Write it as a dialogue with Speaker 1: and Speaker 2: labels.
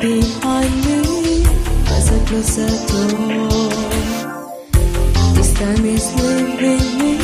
Speaker 1: behind me as I close the door. This time is leaving me.